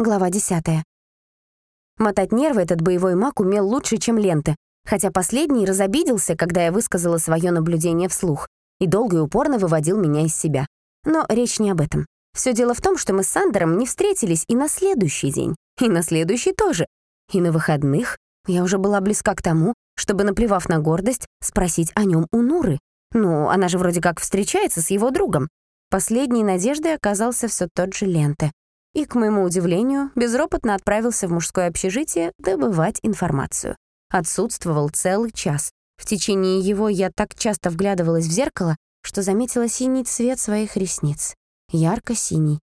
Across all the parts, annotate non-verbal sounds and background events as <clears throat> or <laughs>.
Глава 10. Мотать нервы этот боевой маг умел лучше, чем ленты, хотя последний разобиделся, когда я высказала свое наблюдение вслух, и долго и упорно выводил меня из себя. Но речь не об этом. Все дело в том, что мы с Сандером не встретились и на следующий день, и на следующий тоже. И на выходных я уже была близка к тому, чтобы, наплевав на гордость, спросить о нем у Нуры. Ну, она же вроде как встречается с его другом. Последней надеждой оказался все тот же Ленте и, к моему удивлению, безропотно отправился в мужское общежитие добывать информацию. Отсутствовал целый час. В течение его я так часто вглядывалась в зеркало, что заметила синий цвет своих ресниц. Ярко-синий.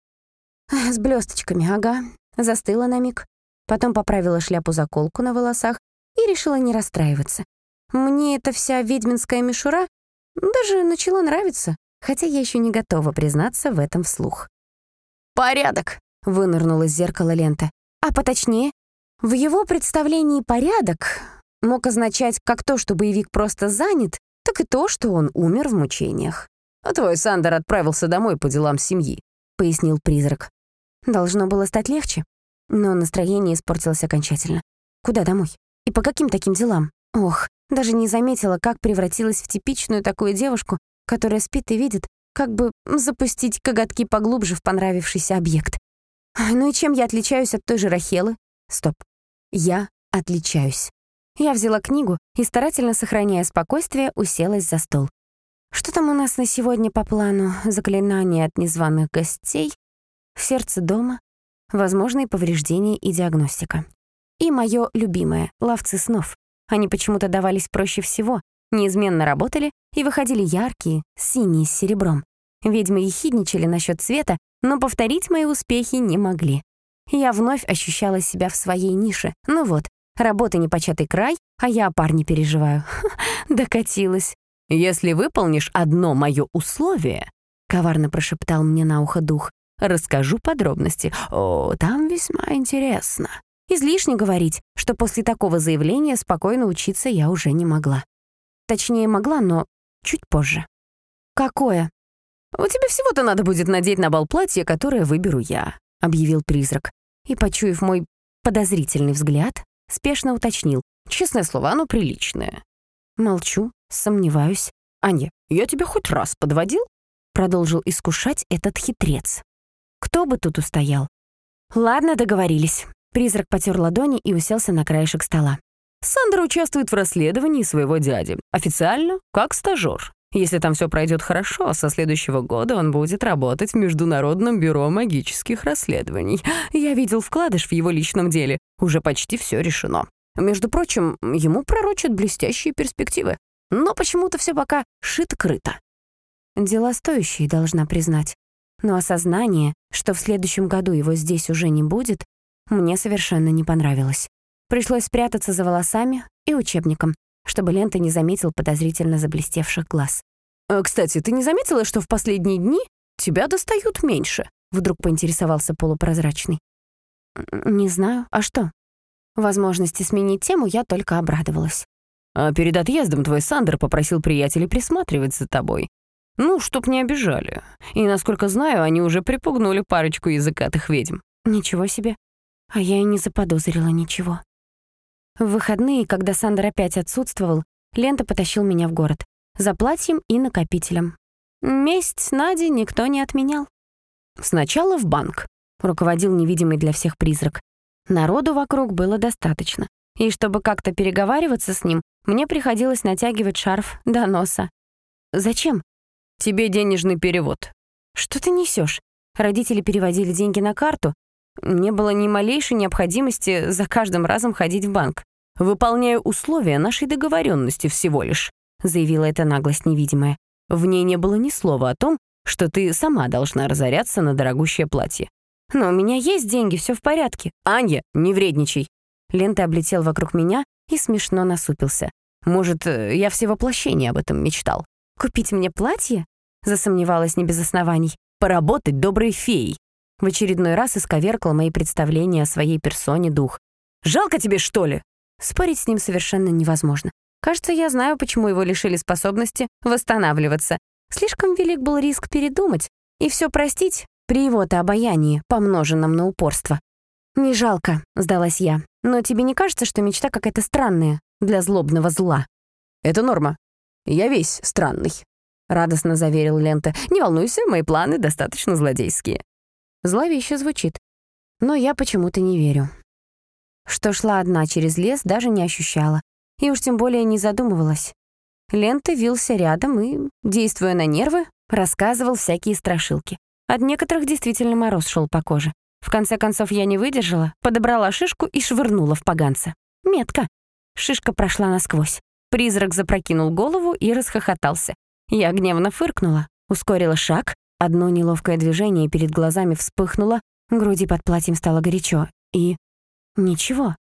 С блесточками, ага. Застыла на миг. Потом поправила шляпу-заколку на волосах и решила не расстраиваться. Мне эта вся ведьминская мишура даже начала нравиться, хотя я еще не готова признаться в этом вслух. «Порядок!» Вынырнула из зеркала лента. А поточнее, в его представлении порядок мог означать как то, что боевик просто занят, так и то, что он умер в мучениях. «А твой Сандер отправился домой по делам семьи», — пояснил призрак. Должно было стать легче, но настроение испортилось окончательно. Куда домой? И по каким таким делам? Ох, даже не заметила, как превратилась в типичную такую девушку, которая спит и видит, как бы запустить коготки поглубже в понравившийся объект. Ну и чем я отличаюсь от той же Рахелы? Стоп. Я отличаюсь. Я взяла книгу и, старательно сохраняя спокойствие, уселась за стол. Что там у нас на сегодня по плану? Заклинание от незваных гостей, сердце дома, возможные повреждения и диагностика. И мое любимое — ловцы снов. Они почему-то давались проще всего, неизменно работали и выходили яркие, синие с серебром. Ведьмы ехидничали насчет цвета, но повторить мои успехи не могли. Я вновь ощущала себя в своей нише. Ну вот, работа непочатый край, а я о парне переживаю. <laughs> Докатилась. «Если выполнишь одно мое условие», — коварно прошептал мне на ухо дух, «расскажу подробности. О, там весьма интересно». Излишне говорить, что после такого заявления спокойно учиться я уже не могла. Точнее, могла, но чуть позже. «Какое?» «У тебя всего-то надо будет надеть на бал платье, которое выберу я», — объявил призрак. И, почуяв мой подозрительный взгляд, спешно уточнил. «Честное слово, оно приличное». Молчу, сомневаюсь. «Аня, я тебя хоть раз подводил?» Продолжил искушать этот хитрец. Кто бы тут устоял? Ладно, договорились. Призрак потер ладони и уселся на краешек стола. Сандра участвует в расследовании своего дяди. Официально, как стажёр. Если там все пройдет хорошо, со следующего года он будет работать в Международном бюро магических расследований. Я видел вкладыш в его личном деле. Уже почти все решено. Между прочим, ему пророчат блестящие перспективы. Но почему-то все пока шито-крыто. Дела стоящие, должна признать. Но осознание, что в следующем году его здесь уже не будет, мне совершенно не понравилось. Пришлось спрятаться за волосами и учебником, чтобы Лента не заметил подозрительно заблестевших глаз. «Э, «Кстати, ты не заметила, что в последние дни тебя достают меньше?» Вдруг поинтересовался полупрозрачный. «Не знаю. А что?» Возможности сменить тему я только обрадовалась. А перед отъездом твой Сандер попросил приятелей присматривать за тобой. Ну, чтоб не обижали. И, насколько знаю, они уже припугнули парочку языкатых ведьм. Ничего себе. А я и не заподозрила ничего. В выходные, когда Сандер опять отсутствовал, Лента потащил меня в город. За платьем и накопителем. Месть Нади никто не отменял. Сначала в банк. Руководил невидимый для всех призрак. Народу вокруг было достаточно. И чтобы как-то переговариваться с ним, мне приходилось натягивать шарф до носа. «Зачем?» «Тебе денежный перевод». «Что ты несешь? Родители переводили деньги на карту, не было ни малейшей необходимости за каждым разом ходить в банк. «Выполняю условия нашей договоренности всего лишь», заявила эта наглость невидимая. В ней не было ни слова о том, что ты сама должна разоряться на дорогущее платье. «Но у меня есть деньги, все в порядке». «Аня, не вредничай». Лента облетел вокруг меня и смешно насупился. «Может, э, я все воплощение об этом мечтал?» «Купить мне платье?» Засомневалась не без оснований. «Поработать доброй феей. В очередной раз исковеркал мои представления о своей персоне дух. «Жалко тебе, что ли?» Спорить с ним совершенно невозможно. Кажется, я знаю, почему его лишили способности восстанавливаться. Слишком велик был риск передумать и все простить при его-то обаянии, помноженном на упорство. «Не жалко», — сдалась я. «Но тебе не кажется, что мечта какая-то странная для злобного зла?» «Это норма. Я весь странный», — радостно заверил Лента. «Не волнуйся, мои планы достаточно злодейские». Зловеще звучит. Но я почему-то не верю. Что шла одна через лес, даже не ощущала. И уж тем более не задумывалась. Лента вился рядом и, действуя на нервы, рассказывал всякие страшилки. От некоторых действительно мороз шел по коже. В конце концов я не выдержала, подобрала шишку и швырнула в поганца. Метко. Шишка прошла насквозь. Призрак запрокинул голову и расхохотался. Я гневно фыркнула, ускорила шаг, одно неловкое движение перед глазами вспыхнуло, груди под платьем стало горячо, и... ничего.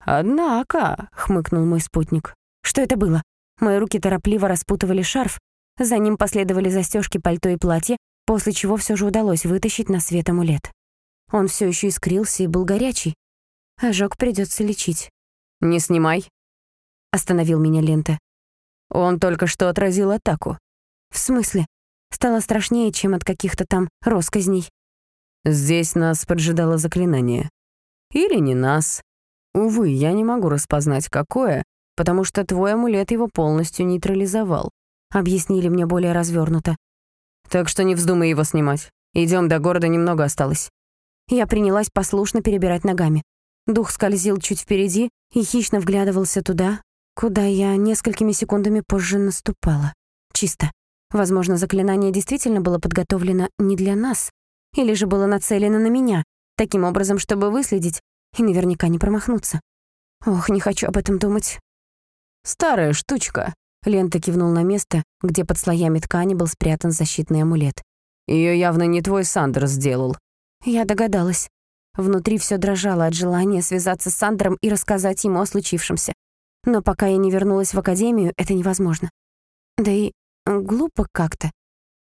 «Однако», — хмыкнул мой спутник. «Что это было?» Мои руки торопливо распутывали шарф, за ним последовали застежки пальто и платья, после чего все же удалось вытащить на свет амулет. Он все еще искрился и был горячий. Ожог придется лечить. «Не снимай», — остановил меня лента. «Он только что отразил атаку». «В смысле? Стало страшнее, чем от каких-то там росказней». «Здесь нас поджидало заклинание. Или не нас. Увы, я не могу распознать, какое, потому что твой амулет его полностью нейтрализовал», — объяснили мне более развернуто. «Так что не вздумай его снимать. Идем до города, немного осталось». Я принялась послушно перебирать ногами. Дух скользил чуть впереди и хищно вглядывался туда, куда я несколькими секундами позже наступала. Чисто. Возможно, заклинание действительно было подготовлено не для нас, или же было нацелено на меня, таким образом, чтобы выследить и наверняка не промахнуться. Ох, не хочу об этом думать. «Старая штучка», — Лента кивнул на место, где под слоями ткани был спрятан защитный амулет. Ее явно не твой Сандер сделал. Я догадалась. Внутри все дрожало от желания связаться с Сандером и рассказать ему о случившемся. Но пока я не вернулась в академию, это невозможно. Да и глупо как-то.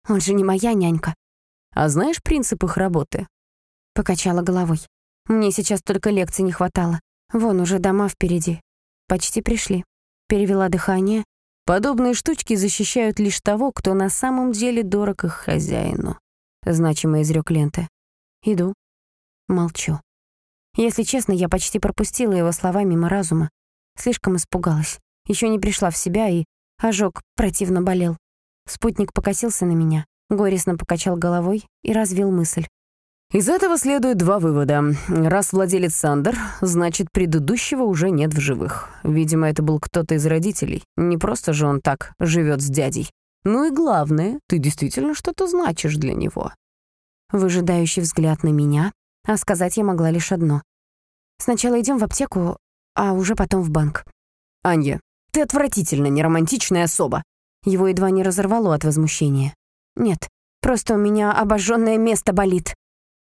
Он же не моя нянька. А знаешь принцип их работы? Покачала головой. Мне сейчас только лекций не хватало. Вон уже дома впереди. Почти пришли. Перевела дыхание. Подобные штучки защищают лишь того, кто на самом деле дорог их хозяину. Значимо изрек лента. Иду. Молчу. Если честно, я почти пропустила его слова мимо разума. Слишком испугалась. Еще не пришла в себя, и ожог противно болел. Спутник покосился на меня, горестно покачал головой и развил мысль. Из этого следует два вывода. Раз владелец Сандер, значит, предыдущего уже нет в живых. Видимо, это был кто-то из родителей. Не просто же он так живет с дядей. Ну и главное, ты действительно что-то значишь для него выжидающий взгляд на меня, а сказать я могла лишь одно. Сначала идем в аптеку, а уже потом в банк. «Анья, ты отвратительно неромантичная особа!» Его едва не разорвало от возмущения. «Нет, просто у меня обожженное место болит.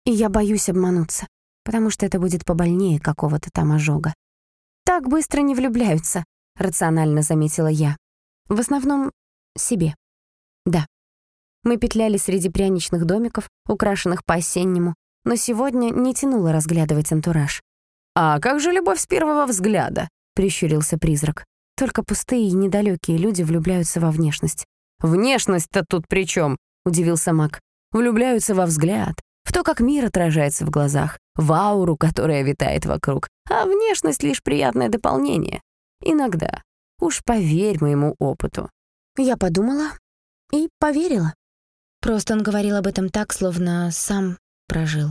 И я боюсь обмануться, потому что это будет побольнее какого-то там ожога. Так быстро не влюбляются», — рационально заметила я. В основном себе. Да, мы петляли среди пряничных домиков, украшенных по-осеннему, но сегодня не тянуло разглядывать антураж. «А как же любовь с первого взгляда?» — прищурился призрак. «Только пустые и недалекие люди влюбляются во внешность». «Внешность-то тут при чем? удивился Мак. «Влюбляются во взгляд, в то, как мир отражается в глазах, в ауру, которая витает вокруг, а внешность — лишь приятное дополнение. Иногда. Уж поверь моему опыту». Я подумала и поверила. Просто он говорил об этом так, словно сам прожил.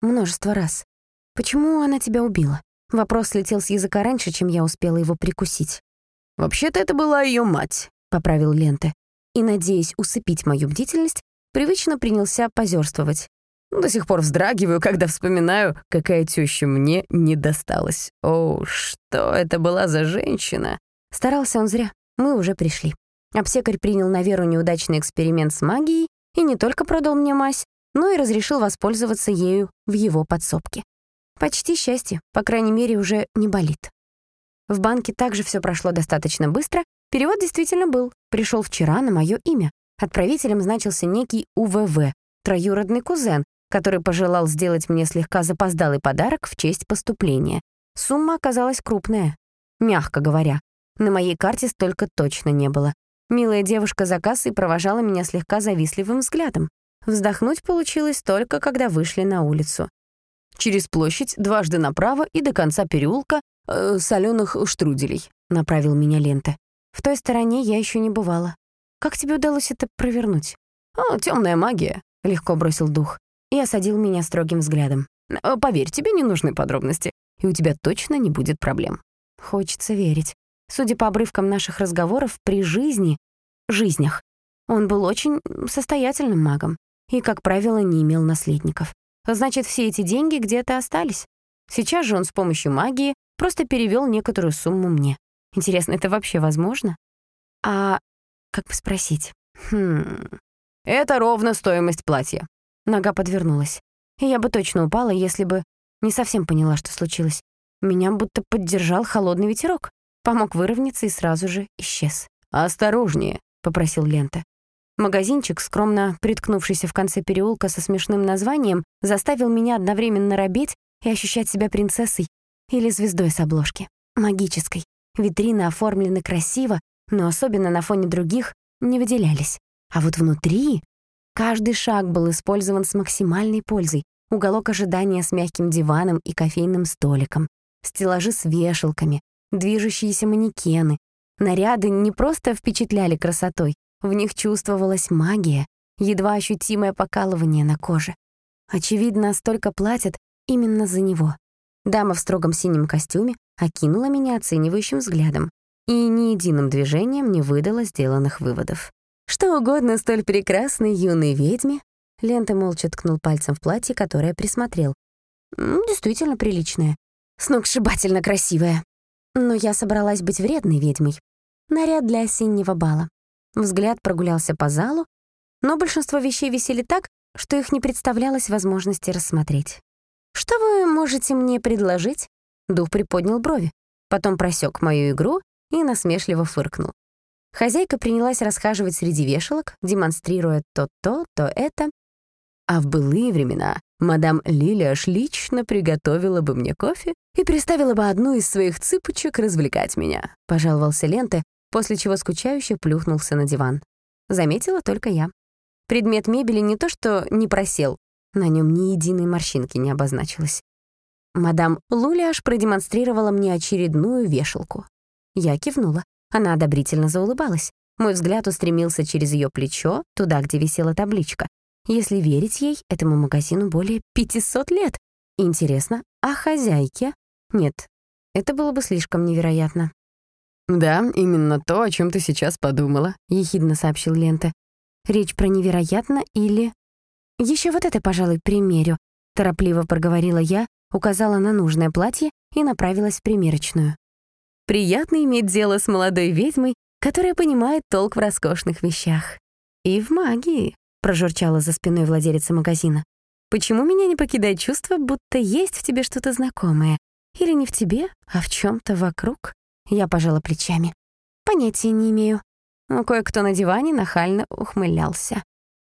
Множество раз. Почему она тебя убила? Вопрос слетел с языка раньше, чем я успела его прикусить. «Вообще-то это была ее мать», — поправил Лента. И, надеясь усыпить мою бдительность, привычно принялся позерствовать. До сих пор вздрагиваю, когда вспоминаю, какая теща мне не досталась. О, что это была за женщина? Старался он зря. Мы уже пришли. Аптекарь принял на веру неудачный эксперимент с магией и не только продал мне мазь, но и разрешил воспользоваться ею в его подсобке. Почти счастье, по крайней мере, уже не болит. В банке также все прошло достаточно быстро, перевод действительно был, пришел вчера на мое имя. Отправителем значился некий УВВ, троюродный кузен, который пожелал сделать мне слегка запоздалый подарок в честь поступления. Сумма оказалась крупная, мягко говоря. На моей карте столько точно не было. Милая девушка за кассой провожала меня слегка завистливым взглядом. Вздохнуть получилось только, когда вышли на улицу. Через площадь, дважды направо и до конца переулка э, соленых штруделей», — направил меня лента. «В той стороне я еще не бывала. Как тебе удалось это провернуть?» «О, темная магия», — легко бросил дух и осадил меня строгим взглядом. «Э, «Поверь, тебе не нужны подробности, и у тебя точно не будет проблем». Хочется верить. Судя по обрывкам наших разговоров, при жизни, жизнях, он был очень состоятельным магом и, как правило, не имел наследников. Значит, все эти деньги где-то остались. Сейчас же он с помощью магии просто перевел некоторую сумму мне. Интересно, это вообще возможно? А как бы спросить? Хм... Это ровно стоимость платья. Нога подвернулась. И я бы точно упала, если бы не совсем поняла, что случилось. Меня будто поддержал холодный ветерок, помог выровняться и сразу же исчез. «Осторожнее», — попросил Лента. Магазинчик, скромно приткнувшийся в конце переулка со смешным названием, заставил меня одновременно робеть и ощущать себя принцессой или звездой с обложки. Магической. Витрины оформлены красиво, но особенно на фоне других не выделялись. А вот внутри каждый шаг был использован с максимальной пользой. Уголок ожидания с мягким диваном и кофейным столиком, стеллажи с вешалками, движущиеся манекены. Наряды не просто впечатляли красотой, в них чувствовалась магия, едва ощутимое покалывание на коже. Очевидно, столько платят именно за него. Дама в строгом синем костюме окинула меня оценивающим взглядом и ни единым движением не выдала сделанных выводов. Что угодно столь прекрасной юной ведьме, Лента молча ткнул пальцем в платье, которое присмотрел. Действительно приличное. Сногсшибательно красивое. Но я собралась быть вредной ведьмой. Наряд для осеннего бала. Взгляд прогулялся по залу, но большинство вещей висели так, что их не представлялось возможности рассмотреть. «Что вы можете мне предложить?» Дух приподнял брови, потом просек мою игру и насмешливо фыркнул. Хозяйка принялась расхаживать среди вешалок, демонстрируя то то, то это. А в былые времена мадам Лилиаш лично приготовила бы мне кофе и приставила бы одну из своих цыпочек развлекать меня, пожаловался Ленте, после чего скучающе плюхнулся на диван. Заметила только я. Предмет мебели не то что не просел, на нем ни единой морщинки не обозначилось. Мадам Лулиаш продемонстрировала мне очередную вешалку. Я кивнула. Она одобрительно заулыбалась. Мой взгляд устремился через ее плечо, туда, где висела табличка. Если верить ей, этому магазину более 500 лет. Интересно, а хозяйке? Нет, это было бы слишком невероятно. «Да, именно то, о чем ты сейчас подумала», — ехидно сообщил Лента. «Речь про невероятно или...» Еще вот это, пожалуй, примерю», — торопливо проговорила я, указала на нужное платье и направилась в примерочную. «Приятно иметь дело с молодой ведьмой, которая понимает толк в роскошных вещах. И в магии», — прожурчала за спиной владелица магазина. «Почему меня не покидает чувство, будто есть в тебе что-то знакомое? Или не в тебе, а в чем то вокруг?» Я пожала плечами. Понятия не имею. Но кое-кто на диване нахально ухмылялся.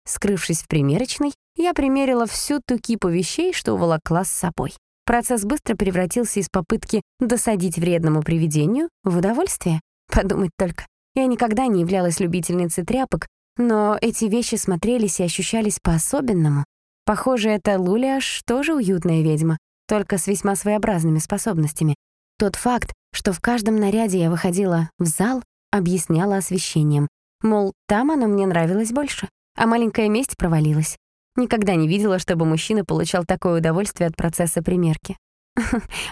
Скрывшись в примерочной, я примерила всю ту кипу вещей, что уволокла с собой. Процесс быстро превратился из попытки досадить вредному привидению в удовольствие. Подумать только. Я никогда не являлась любительницей тряпок, но эти вещи смотрелись и ощущались по-особенному. Похоже, эта Лулиаш тоже уютная ведьма, только с весьма своеобразными способностями. Тот факт, что в каждом наряде я выходила в зал, объясняла освещением. Мол, там оно мне нравилось больше, а маленькая месть провалилась. Никогда не видела, чтобы мужчина получал такое удовольствие от процесса примерки. <laughs>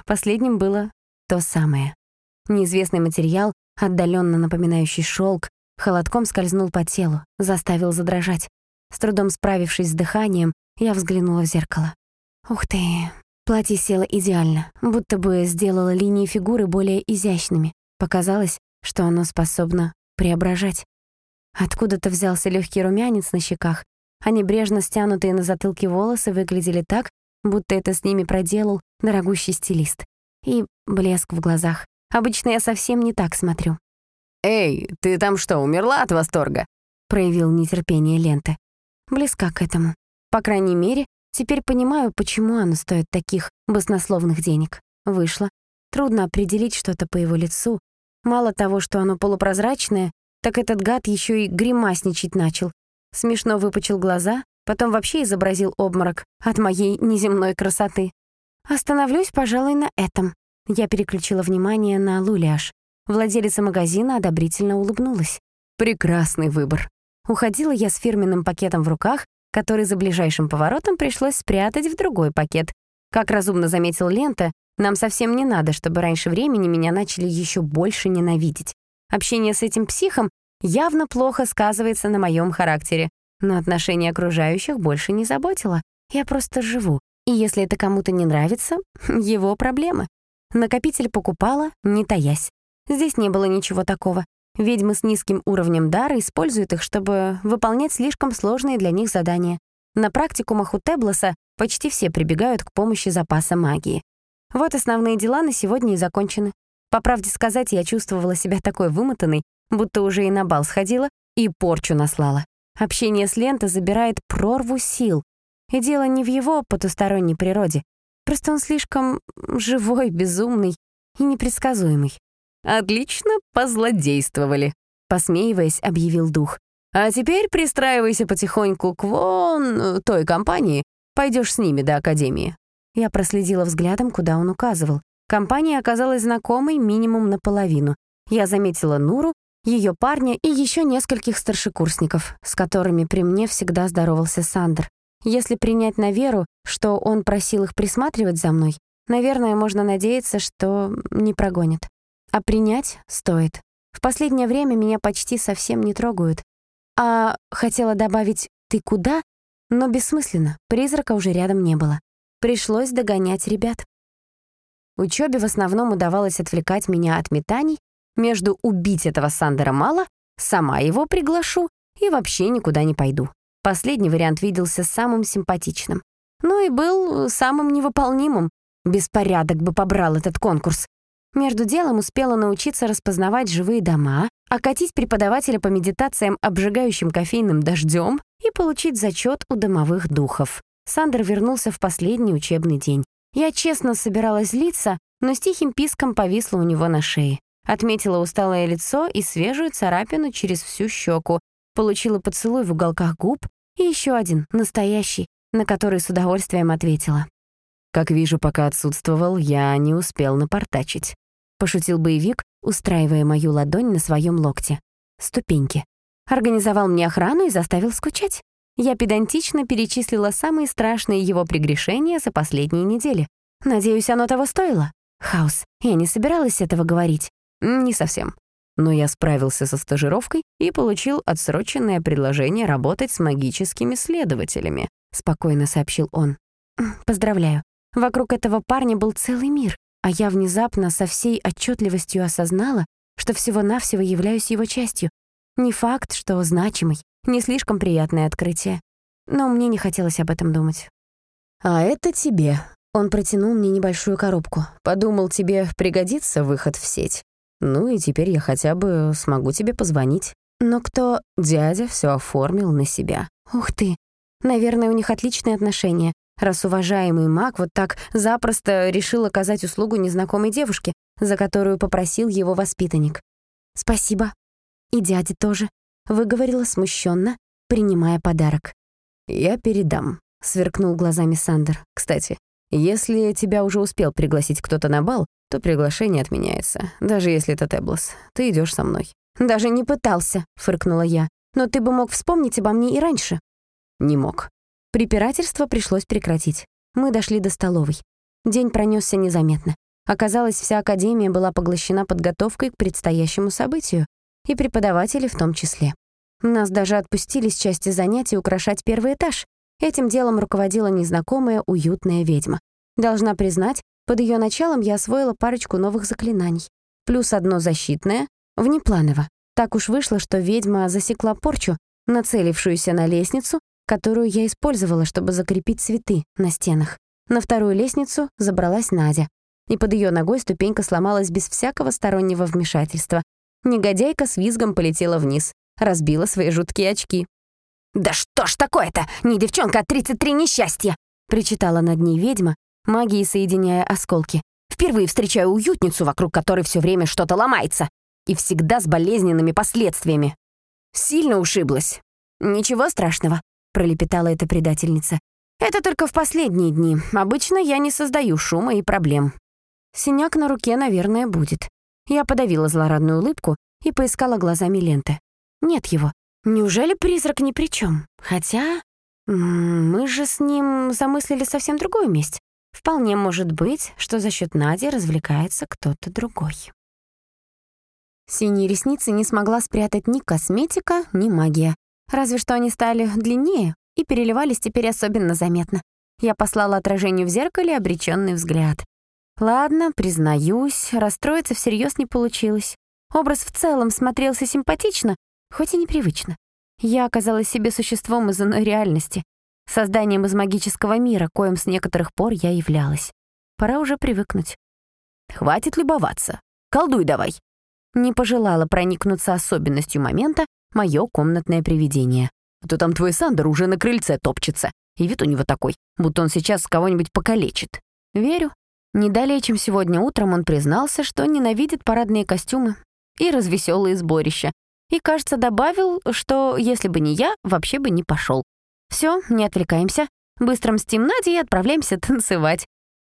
Последним было то самое. Неизвестный материал, отдаленно напоминающий шелк, холодком скользнул по телу, заставил задрожать. С трудом справившись с дыханием, я взглянула в зеркало. Ух ты, Платье село идеально, будто бы сделало линии фигуры более изящными. Показалось, что оно способно преображать. Откуда-то взялся легкий румянец на щеках, а небрежно стянутые на затылке волосы выглядели так, будто это с ними проделал дорогущий стилист. И блеск в глазах. Обычно я совсем не так смотрю. «Эй, ты там что, умерла от восторга?» проявил нетерпение Ленты. Близка к этому. По крайней мере, Теперь понимаю, почему оно стоит таких баснословных денег. Вышло. Трудно определить что-то по его лицу. Мало того, что оно полупрозрачное, так этот гад еще и гримасничать начал. Смешно выпучил глаза, потом вообще изобразил обморок от моей неземной красоты. Остановлюсь, пожалуй, на этом. Я переключила внимание на Луляш. Владелица магазина одобрительно улыбнулась. Прекрасный выбор. Уходила я с фирменным пакетом в руках, который за ближайшим поворотом пришлось спрятать в другой пакет. Как разумно заметил Лента, нам совсем не надо, чтобы раньше времени меня начали еще больше ненавидеть. Общение с этим психом явно плохо сказывается на моем характере, но отношение окружающих больше не заботило. Я просто живу, и если это кому-то не нравится, <laughs> его проблемы. Накопитель покупала, не таясь. Здесь не было ничего такого. Ведьмы с низким уровнем дара используют их, чтобы выполнять слишком сложные для них задания. На практикумах у Теблоса почти все прибегают к помощи запаса магии. Вот основные дела на сегодня и закончены. По правде сказать, я чувствовала себя такой вымотанной, будто уже и на бал сходила, и порчу наслала. Общение с Лентой забирает прорву сил. И дело не в его потусторонней природе. Просто он слишком живой, безумный и непредсказуемый. «Отлично позлодействовали», — посмеиваясь, объявил дух. «А теперь пристраивайся потихоньку к вон той компании. Пойдешь с ними до Академии». Я проследила взглядом, куда он указывал. Компания оказалась знакомой минимум наполовину. Я заметила Нуру, ее парня и еще нескольких старшекурсников, с которыми при мне всегда здоровался Сандр. Если принять на веру, что он просил их присматривать за мной, наверное, можно надеяться, что не прогонят. А принять стоит. В последнее время меня почти совсем не трогают. А хотела добавить «ты куда?», но бессмысленно, призрака уже рядом не было. Пришлось догонять ребят. Учёбе в основном удавалось отвлекать меня от метаний, между «убить этого Сандера мало», «сама его приглашу» и «вообще никуда не пойду». Последний вариант виделся самым симпатичным. Ну и был самым невыполнимым. Беспорядок бы побрал этот конкурс. Между делом успела научиться распознавать живые дома, окатить преподавателя по медитациям обжигающим кофейным дождем и получить зачет у домовых духов. Сандер вернулся в последний учебный день. Я честно собиралась злиться, но с тихим писком повисла у него на шее. Отметила усталое лицо и свежую царапину через всю щеку, получила поцелуй в уголках губ и еще один, настоящий, на который с удовольствием ответила. «Как вижу, пока отсутствовал, я не успел напортачить». — пошутил боевик, устраивая мою ладонь на своем локте. Ступеньки. Организовал мне охрану и заставил скучать. Я педантично перечислила самые страшные его прегрешения за последние недели. Надеюсь, оно того стоило. Хаос. Я не собиралась этого говорить. Не совсем. Но я справился со стажировкой и получил отсроченное предложение работать с магическими следователями, спокойно сообщил он. Поздравляю. Вокруг этого парня был целый мир. А я внезапно со всей отчетливостью осознала, что всего-навсего являюсь его частью. Не факт, что значимый, не слишком приятное открытие. Но мне не хотелось об этом думать. «А это тебе». Он протянул мне небольшую коробку. «Подумал, тебе пригодится выход в сеть. Ну и теперь я хотя бы смогу тебе позвонить». «Но кто...» Дядя все оформил на себя. «Ух ты! Наверное, у них отличные отношения раз уважаемый маг вот так запросто решил оказать услугу незнакомой девушке, за которую попросил его воспитанник. «Спасибо. И дяде тоже», — выговорила смущенно, принимая подарок. «Я передам», — сверкнул глазами Сандер. «Кстати, если тебя уже успел пригласить кто-то на бал, то приглашение отменяется, даже если это Теблос. Ты идешь со мной». «Даже не пытался», — фыркнула я. «Но ты бы мог вспомнить обо мне и раньше». «Не мог», Препирательство пришлось прекратить. Мы дошли до столовой. День пронесся незаметно. Оказалось, вся академия была поглощена подготовкой к предстоящему событию, и преподаватели в том числе. Нас даже отпустили с части занятий украшать первый этаж. Этим делом руководила незнакомая уютная ведьма. Должна признать, под ее началом я освоила парочку новых заклинаний. Плюс одно защитное, внепланово. Так уж вышло, что ведьма засекла порчу, нацелившуюся на лестницу, которую я использовала, чтобы закрепить цветы на стенах. На вторую лестницу забралась Надя, и под ее ногой ступенька сломалась без всякого стороннего вмешательства. Негодяйка с визгом полетела вниз, разбила свои жуткие очки. «Да что ж такое-то? Не девчонка, а 33 несчастья!» причитала над ней ведьма, магией соединяя осколки. «Впервые встречаю уютницу, вокруг которой все время что-то ломается, и всегда с болезненными последствиями. Сильно ушиблась. Ничего страшного, пролепетала эта предательница. Это только в последние дни. Обычно я не создаю шума и проблем. Синяк на руке, наверное, будет. Я подавила злорадную улыбку и поискала глазами ленты. Нет его. Неужели призрак ни при чем? Хотя... Мы же с ним замыслили совсем другую месть. Вполне может быть, что за счет Нади развлекается кто-то другой. Синие ресницы не смогла спрятать ни косметика, ни магия. Разве что они стали длиннее и переливались теперь особенно заметно. Я послала отражению в зеркале обреченный взгляд. Ладно, признаюсь, расстроиться всерьез не получилось. Образ в целом смотрелся симпатично, хоть и непривычно. Я оказалась себе существом из иной реальности, созданием из магического мира, коим с некоторых пор я являлась. Пора уже привыкнуть. «Хватит любоваться. Колдуй давай!» Не пожелала проникнуться особенностью момента мое комнатное привидение. А то там твой Сандер уже на крыльце топчется, и вид у него такой, будто он сейчас кого-нибудь покалечит. Верю. Не чем сегодня утром он признался, что ненавидит парадные костюмы и развеселые сборища, и, кажется, добавил, что если бы не я, вообще бы не пошел. Все, не отвлекаемся, быстро мстим Наде и отправляемся танцевать.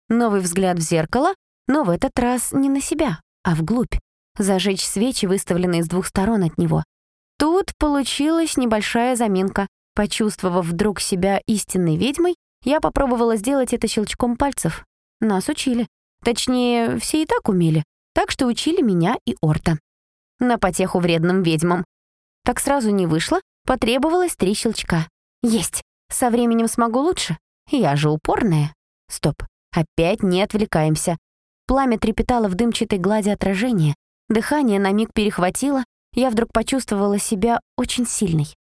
Новый взгляд в зеркало, но в этот раз не на себя, а вглубь зажечь свечи, выставленные с двух сторон от него. Тут получилась небольшая заминка. Почувствовав вдруг себя истинной ведьмой, я попробовала сделать это щелчком пальцев. Нас учили. Точнее, все и так умели. Так что учили меня и Орта. На потеху вредным ведьмам. Так сразу не вышло, потребовалось три щелчка. Есть. Со временем смогу лучше. Я же упорная. Стоп. Опять не отвлекаемся. Пламя трепетало в дымчатой глади отражения, Дыхание на миг перехватило, я вдруг почувствовала себя очень сильной.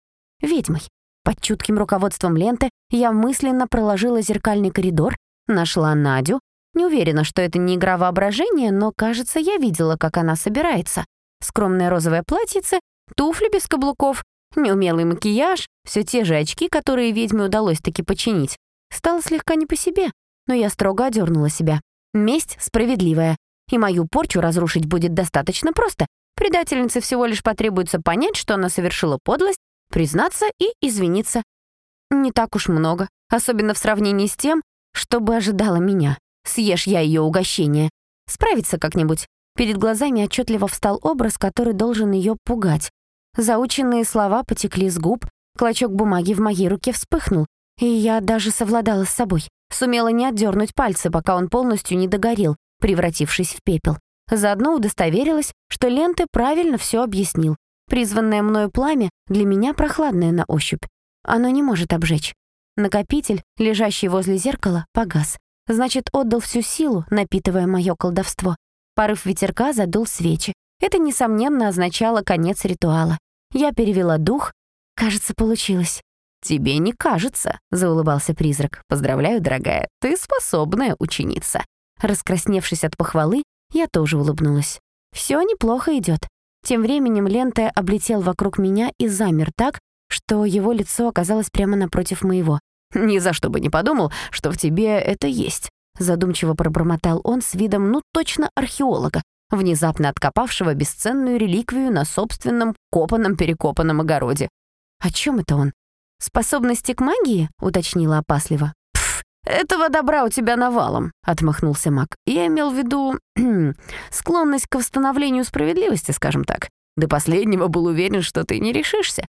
Ведьмой. Под чутким руководством ленты я мысленно проложила зеркальный коридор, нашла Надю. Не уверена, что это не игра воображения, но, кажется, я видела, как она собирается. Скромное розовое платьице, туфли без каблуков, неумелый макияж, все те же очки, которые ведьме удалось таки починить. Стало слегка не по себе, но я строго одернула себя. Месть справедливая, и мою порчу разрушить будет достаточно просто. Предательнице всего лишь потребуется понять, что она совершила подлость, признаться и извиниться. Не так уж много, особенно в сравнении с тем, что бы ожидало меня. Съешь я ее угощение. Справиться как-нибудь. Перед глазами отчетливо встал образ, который должен ее пугать. Заученные слова потекли с губ, клочок бумаги в моей руке вспыхнул, и я даже совладала с собой. Сумела не отдернуть пальцы, пока он полностью не догорел, превратившись в пепел. Заодно удостоверилась, что ленты правильно все объяснил. Призванное мною пламя для меня прохладное на ощупь. Оно не может обжечь. Накопитель, лежащий возле зеркала, погас. Значит, отдал всю силу, напитывая мое колдовство. Порыв ветерка задул свечи. Это, несомненно, означало конец ритуала. Я перевела дух. Кажется, получилось. «Тебе не кажется», — заулыбался призрак. «Поздравляю, дорогая, ты способная ученица». Раскрасневшись от похвалы, я тоже улыбнулась. Все неплохо идет. Тем временем лента облетел вокруг меня и замер так, что его лицо оказалось прямо напротив моего. «Ни за что бы не подумал, что в тебе это есть», задумчиво пробормотал он с видом, ну точно археолога, внезапно откопавшего бесценную реликвию на собственном копаном-перекопанном огороде. «О чем это он?» «Способности к магии?» — уточнила опасливо. «Этого добра у тебя навалом», — отмахнулся маг. «Я имел в виду <clears throat> склонность к восстановлению справедливости, скажем так. До последнего был уверен, что ты не решишься».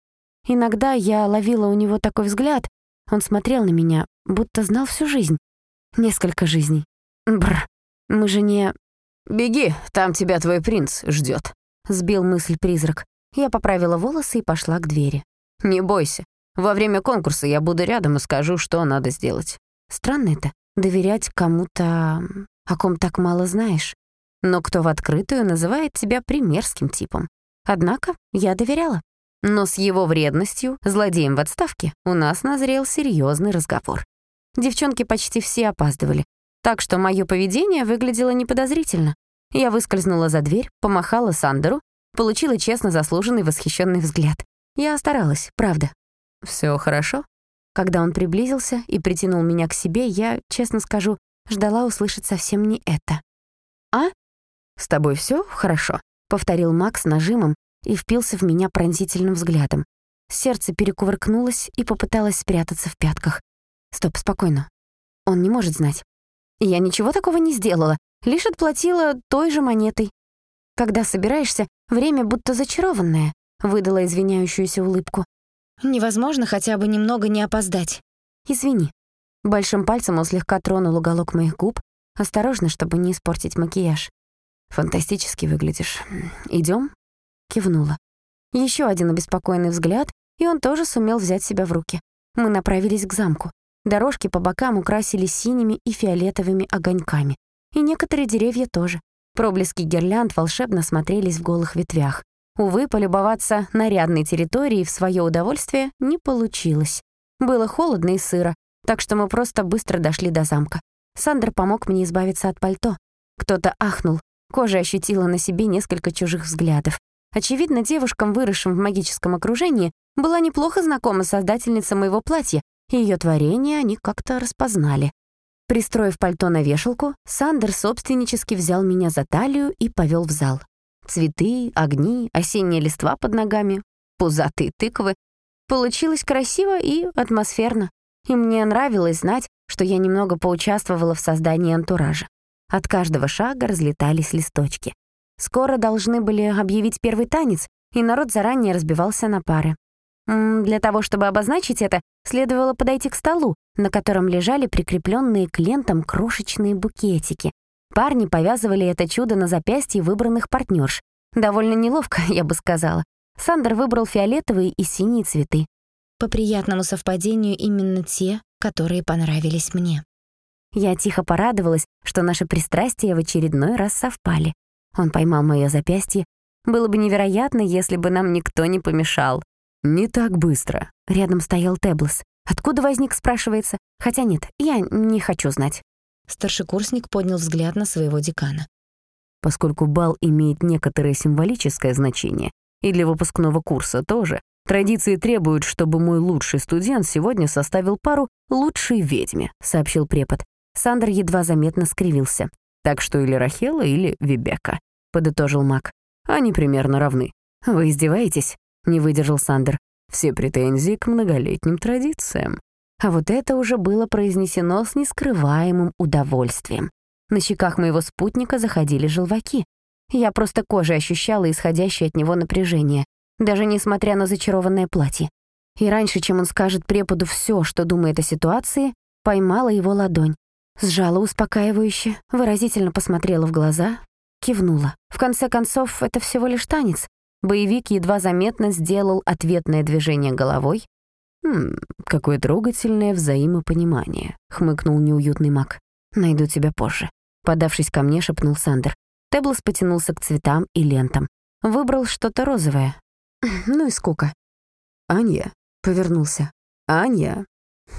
Иногда я ловила у него такой взгляд. Он смотрел на меня, будто знал всю жизнь. Несколько жизней. Бр, мы же не... «Беги, там тебя твой принц ждет. сбил мысль призрак. Я поправила волосы и пошла к двери. «Не бойся. Во время конкурса я буду рядом и скажу, что надо сделать. Странно это — доверять кому-то, о ком так мало знаешь. Но кто в открытую называет тебя примерским типом. Однако я доверяла. Но с его вредностью, злодеем в отставке, у нас назрел серьезный разговор. Девчонки почти все опаздывали, так что мое поведение выглядело неподозрительно. Я выскользнула за дверь, помахала Сандеру, получила честно заслуженный восхищенный взгляд. Я старалась, правда. Все хорошо?» Когда он приблизился и притянул меня к себе, я, честно скажу, ждала услышать совсем не это. «А? С тобой все хорошо?» — повторил Макс нажимом и впился в меня пронзительным взглядом. Сердце перекувыркнулось и попыталось спрятаться в пятках. Стоп, спокойно. Он не может знать. Я ничего такого не сделала, лишь отплатила той же монетой. Когда собираешься, время будто зачарованное, выдала извиняющуюся улыбку. Невозможно хотя бы немного не опоздать. Извини. Большим пальцем он слегка тронул уголок моих губ, осторожно, чтобы не испортить макияж. Фантастически выглядишь. Идем? Кивнула. Еще один обеспокоенный взгляд, и он тоже сумел взять себя в руки. Мы направились к замку. Дорожки по бокам украсили синими и фиолетовыми огоньками. И некоторые деревья тоже. Проблески гирлянд волшебно смотрелись в голых ветвях. Увы, полюбоваться нарядной территорией в свое удовольствие не получилось. Было холодно и сыро, так что мы просто быстро дошли до замка. Сандер помог мне избавиться от пальто. Кто-то ахнул. Кожа ощутила на себе несколько чужих взглядов. Очевидно, девушкам, выросшим в магическом окружении, была неплохо знакома создательница моего платья, и её творение они как-то распознали. Пристроив пальто на вешалку, Сандер собственнически взял меня за талию и повел в зал. Цветы, огни, осенняя листва под ногами, пузатые тыквы. Получилось красиво и атмосферно. И мне нравилось знать, что я немного поучаствовала в создании антуража. От каждого шага разлетались листочки. Скоро должны были объявить первый танец, и народ заранее разбивался на пары. Для того, чтобы обозначить это, следовало подойти к столу, на котором лежали прикрепленные к лентам крошечные букетики. Парни повязывали это чудо на запястье выбранных партнерш. Довольно неловко, <laughs> я бы сказала. Сандер выбрал фиолетовые и синие цветы. По приятному совпадению именно те, которые понравились мне. Я тихо порадовалась, что наши пристрастия в очередной раз совпали. Он поймал моё запястье. Было бы невероятно, если бы нам никто не помешал. «Не так быстро». Рядом стоял Теблос. Откуда возник, спрашивается? Хотя нет, я не хочу знать. Старшекурсник поднял взгляд на своего декана. Поскольку бал имеет некоторое символическое значение, и для выпускного курса тоже, традиции требуют, чтобы мой лучший студент сегодня составил пару лучшей ведьме, сообщил препод. Сандер едва заметно скривился. Так что или Рахела, или Вибека, подытожил маг. Они примерно равны. Вы издеваетесь? Не выдержал Сандер. Все претензии к многолетним традициям. А вот это уже было произнесено с нескрываемым удовольствием. На щеках моего спутника заходили желваки. Я просто кожей ощущала исходящее от него напряжение, даже несмотря на зачарованное платье. И раньше, чем он скажет преподу все, что думает о ситуации, поймала его ладонь, сжала успокаивающе, выразительно посмотрела в глаза, кивнула. В конце концов, это всего лишь танец, Боевик едва заметно сделал ответное движение головой. «Хм, какое трогательное взаимопонимание», — хмыкнул неуютный маг. «Найду тебя позже», — подавшись ко мне, шепнул Сандер. Теблс потянулся к цветам и лентам. Выбрал что-то розовое. Ну и скука. «Анья», — повернулся. «Анья».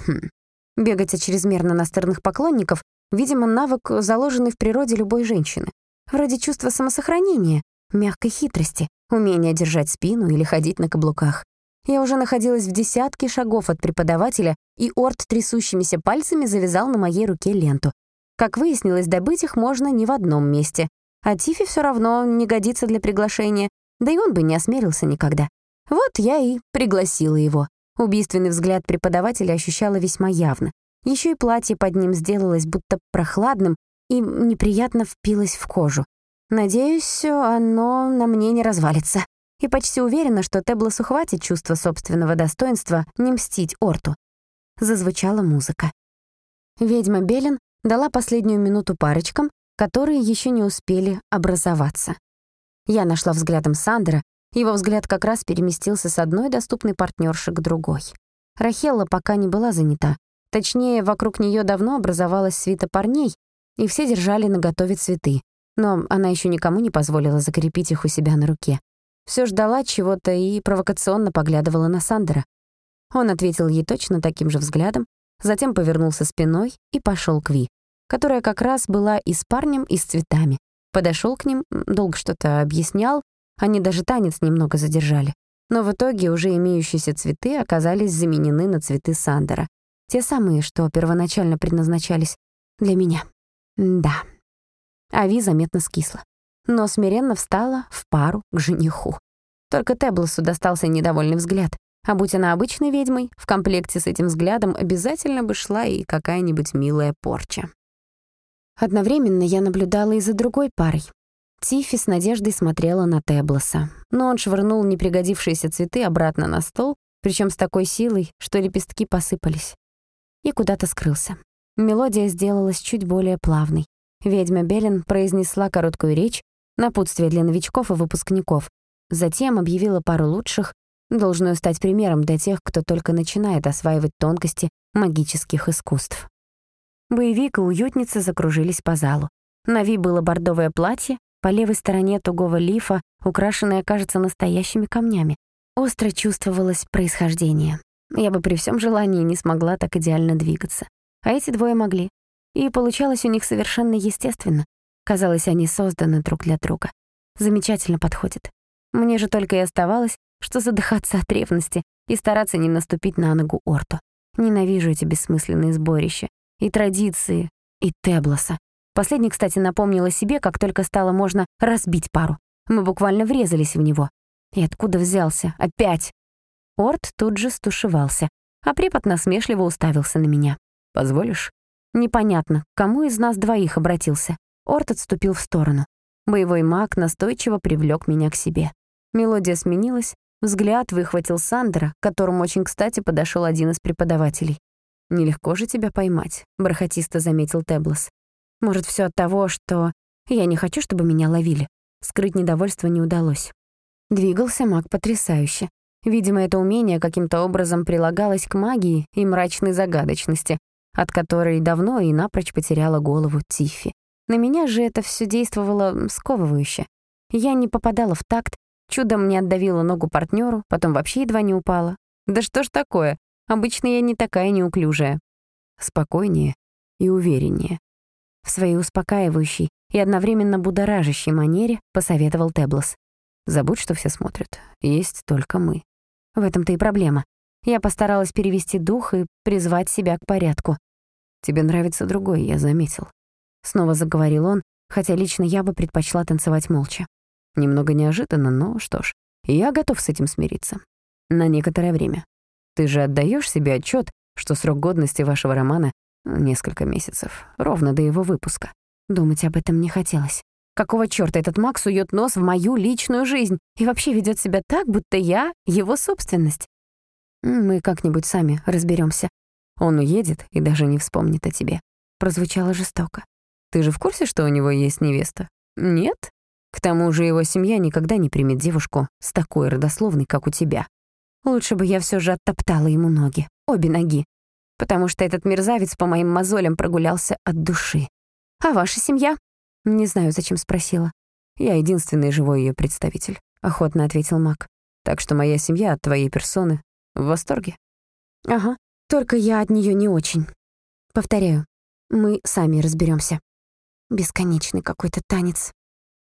Хм. Бегать от чрезмерно настырных поклонников, видимо, навык, заложенный в природе любой женщины. Вроде чувства самосохранения, мягкой хитрости, умение держать спину или ходить на каблуках. Я уже находилась в десятке шагов от преподавателя, и Орд трясущимися пальцами завязал на моей руке ленту. Как выяснилось, добыть их можно не в одном месте. А Тифи все равно не годится для приглашения, да и он бы не осмелился никогда. Вот я и пригласила его. Убийственный взгляд преподавателя ощущала весьма явно. Еще и платье под ним сделалось будто прохладным и неприятно впилось в кожу. Надеюсь, оно на мне не развалится. И почти уверена, что Теблосу хватит чувства собственного достоинства не мстить Орту. Зазвучала музыка. Ведьма Белин дала последнюю минуту парочкам, которые еще не успели образоваться. Я нашла взглядом Сандера, его взгляд как раз переместился с одной доступной партнерши к другой. Рахелла пока не была занята. Точнее, вокруг нее давно образовалась свита парней, и все держали наготове цветы, но она еще никому не позволила закрепить их у себя на руке. Все ждала чего-то и провокационно поглядывала на Сандера. Он ответил ей точно таким же взглядом, затем повернулся спиной и пошел к Ви, которая как раз была и с парнем, и с цветами. Подошел к ним, долго что-то объяснял, они даже танец немного задержали. Но в итоге уже имеющиеся цветы оказались заменены на цветы Сандера. Те самые, что первоначально предназначались для меня. Да. Ави заметно скисла, но смиренно встала в пару к жениху. Только Теблосу достался недовольный взгляд. А будь она обычной ведьмой, в комплекте с этим взглядом обязательно бы шла и какая-нибудь милая порча. Одновременно я наблюдала и за другой парой. Тифи с надеждой смотрела на Теблоса, но он швырнул непригодившиеся цветы обратно на стол, причем с такой силой, что лепестки посыпались. И куда-то скрылся. Мелодия сделалась чуть более плавной. Ведьма Белин произнесла короткую речь, напутствие для новичков и выпускников. Затем объявила пару лучших, должную стать примером для тех, кто только начинает осваивать тонкости магических искусств. Боевик и уютница закружились по залу. На Ви было бордовое платье, по левой стороне тугого лифа, украшенное, кажется, настоящими камнями. Остро чувствовалось происхождение. Я бы при всем желании не смогла так идеально двигаться. А эти двое могли. И получалось у них совершенно естественно. Казалось, они созданы друг для друга. Замечательно подходит. Мне же только и оставалось, что задыхаться от ревности и стараться не наступить на ногу Орту. Ненавижу эти бессмысленные сборища и традиции, и Теблоса. Последний, кстати, напомнил о себе, как только стало можно разбить пару. Мы буквально врезались в него. И откуда взялся? Опять! Орт тут же стушевался, а препод насмешливо уставился на меня. «Позволишь?» Непонятно, к кому из нас двоих обратился. Орт отступил в сторону. Боевой маг настойчиво привлек меня к себе. Мелодия сменилась, взгляд выхватил Сандера, к которому очень кстати подошел один из преподавателей. «Нелегко же тебя поймать», — бархатисто заметил Теблос. «Может, все от того, что я не хочу, чтобы меня ловили». Скрыть недовольство не удалось. Двигался маг потрясающе. Видимо, это умение каким-то образом прилагалось к магии и мрачной загадочности, от которой давно и напрочь потеряла голову Тиффи. На меня же это все действовало сковывающе. Я не попадала в такт, чудом не отдавила ногу партнеру, потом вообще едва не упала. Да что ж такое? Обычно я не такая неуклюжая. Спокойнее и увереннее. В своей успокаивающей и одновременно будоражащей манере посоветовал Теблос. Забудь, что все смотрят. Есть только мы. В этом-то и проблема. Я постаралась перевести дух и призвать себя к порядку. Тебе нравится другой, я заметил. Снова заговорил он, хотя лично я бы предпочла танцевать молча. Немного неожиданно, но что ж, я готов с этим смириться. На некоторое время. Ты же отдаешь себе отчет, что срок годности вашего романа — несколько месяцев, ровно до его выпуска. Думать об этом не хотелось. Какого чёрта этот Макс сует нос в мою личную жизнь и вообще ведет себя так, будто я — его собственность? Мы как-нибудь сами разберемся. Он уедет и даже не вспомнит о тебе. Прозвучало жестоко. Ты же в курсе, что у него есть невеста? Нет? К тому же его семья никогда не примет девушку с такой родословной, как у тебя. Лучше бы я все же оттоптала ему ноги, обе ноги, потому что этот мерзавец по моим мозолям прогулялся от души. А ваша семья? Не знаю, зачем спросила. Я единственный живой ее представитель, охотно ответил Мак. Так что моя семья от твоей персоны в восторге. Ага, только я от нее не очень. Повторяю, мы сами разберемся. Бесконечный какой-то танец.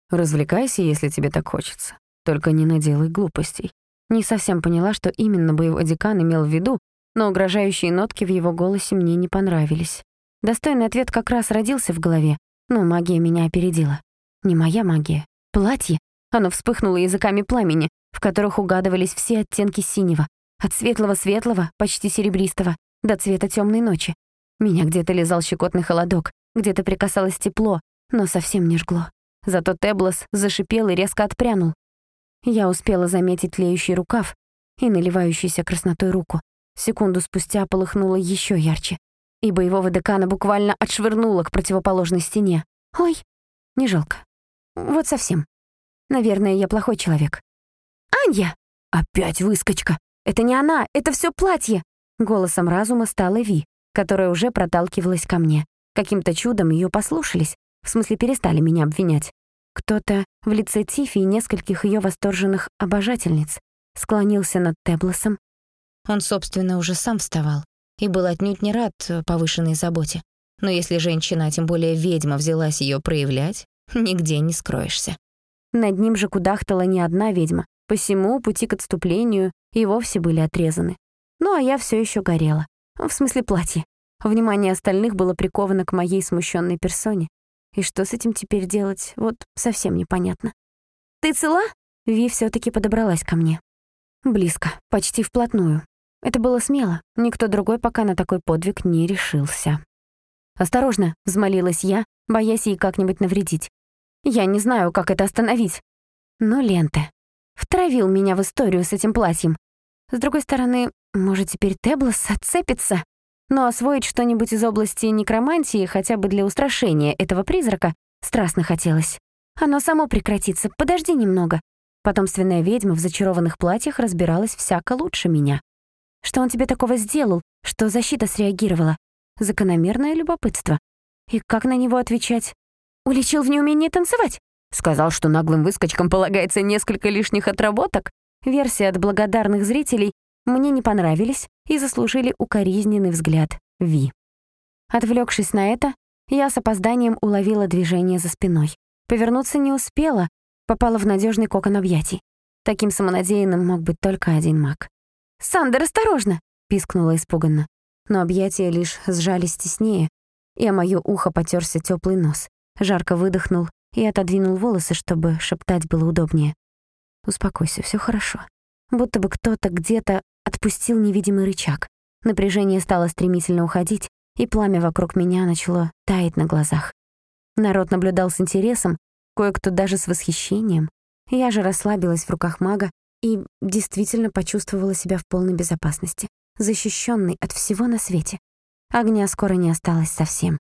Развлекайся, если тебе так хочется. Только не наделай глупостей. Не совсем поняла, что именно боевой декан имел в виду, но угрожающие нотки в его голосе мне не понравились. Достойный ответ как раз родился в голове, но магия меня опередила. Не моя магия. Платье. Оно вспыхнуло языками пламени, в которых угадывались все оттенки синего. От светлого-светлого, почти серебристого, до цвета темной ночи. Меня где-то лизал щекотный холодок, где-то прикасалось тепло, но совсем не жгло. Зато Теблос зашипел и резко отпрянул. Я успела заметить тлеющий рукав и наливающуюся краснотой руку. Секунду спустя полыхнуло еще ярче, и боевого декана буквально отшвырнуло к противоположной стене. Ой, не жалко. Вот совсем. Наверное, я плохой человек. «Анья!» «Опять выскочка! Это не она, это все платье!» Голосом разума стала Ви, которая уже проталкивалась ко мне. Каким-то чудом ее послушались, в смысле перестали меня обвинять. Кто-то в лице Тифи и нескольких ее восторженных обожательниц склонился над Теблосом. Он, собственно, уже сам вставал и был отнюдь не рад повышенной заботе. Но если женщина, а тем более ведьма, взялась ее проявлять, нигде не скроешься. Над ним же кудахтала не одна ведьма, посему пути к отступлению и вовсе были отрезаны. Ну а я все еще горела. В смысле платье. Внимание остальных было приковано к моей смущенной персоне. И что с этим теперь делать, вот совсем непонятно. «Ты цела?» Ви все таки подобралась ко мне. Близко, почти вплотную. Это было смело, никто другой пока на такой подвиг не решился. «Осторожно!» — взмолилась я, боясь ей как-нибудь навредить. «Я не знаю, как это остановить». Но лента. Втравил меня в историю с этим платьем. С другой стороны, может, теперь Теблос отцепится? Но освоить что-нибудь из области некромантии хотя бы для устрашения этого призрака страстно хотелось. Оно само прекратится, подожди немного. Потомственная ведьма в зачарованных платьях разбиралась всяко лучше меня. Что он тебе такого сделал, что защита среагировала? Закономерное любопытство. И как на него отвечать? Уличил в неумении танцевать? Сказал, что наглым выскочкам полагается несколько лишних отработок? Версии от благодарных зрителей мне не понравились и заслужили укоризненный взгляд Ви. Отвлекшись на это, я с опозданием уловила движение за спиной. Повернуться не успела, попала в надежный кокон объятий. Таким самонадеянным мог быть только один маг. «Сандер, осторожно!» — пискнула испуганно. Но объятия лишь сжались теснее, и о моё ухо потерся теплый нос. Жарко выдохнул и отодвинул волосы, чтобы шептать было удобнее. «Успокойся, все хорошо». Будто бы кто-то где-то отпустил невидимый рычаг. Напряжение стало стремительно уходить, и пламя вокруг меня начало таять на глазах. Народ наблюдал с интересом, кое-кто даже с восхищением. Я же расслабилась в руках мага и действительно почувствовала себя в полной безопасности, защищенной от всего на свете. Огня скоро не осталось совсем.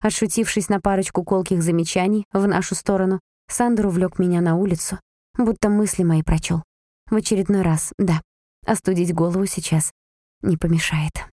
Отшутившись на парочку колких замечаний в нашу сторону, Сандер увлек меня на улицу, будто мысли мои прочел. В очередной раз, да, остудить голову сейчас не помешает.